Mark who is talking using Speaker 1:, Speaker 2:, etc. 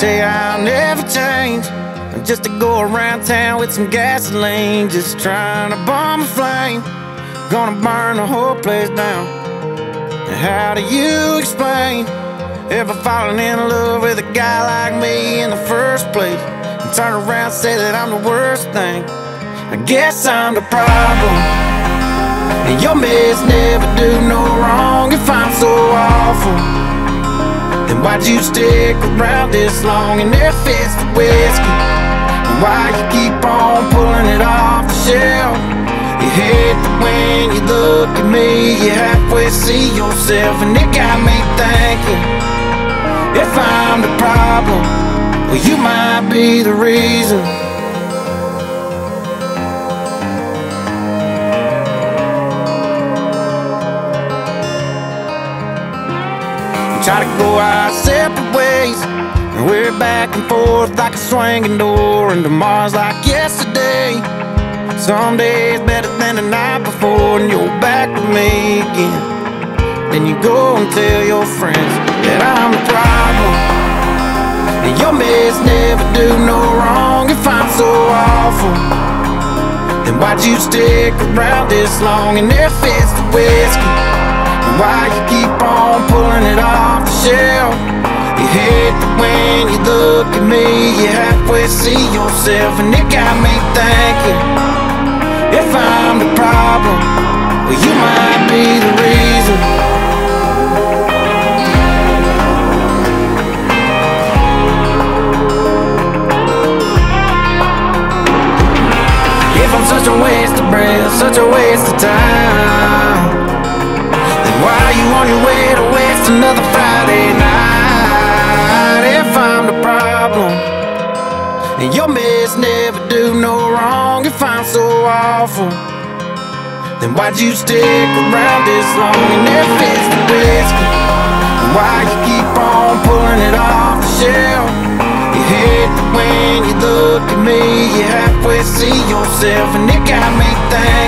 Speaker 1: say I'll never change. Just to go around town with some gasoline, just trying to bomb a flame. Gonna burn the whole place down. And how do you explain ever falling in love with a guy like me in the first place? And turn around say that I'm the worst thing. I guess I'm the problem. And your mess never do no wrong if I'm so awful. Then why'd you stick around this long and there fits the whiskey? Why you keep on pulling it off the shelf? You hate that when you look at me, you halfway see yourself, and it got me thinking if I'm the problem, well, you might be the reason. Try to go our separate ways. And we're back and forth like a swinging door. And tomorrow's like yesterday. Some days better than the night before. And you're back with me again. Then you go and tell your friends that I'm the problem. And your mess never do no wrong if I'm so awful. Then why'd you stick around this long and there fits the whiskey? Why you keep on pulling it off the shelf? You hate that when you look at me, you halfway see yourself, and it got me thinking if I'm the problem, well, you might be the reason. If I'm such a waste of breath, such a waste of time, on your way to waste another Friday night? If I'm the problem, and your mess never do no wrong, if I'm so awful, then why'd you stick around this long and if it's the whiskey? Why you keep on pulling it off the shelf? You hate when you look at me, you halfway see yourself, and it got me thinking.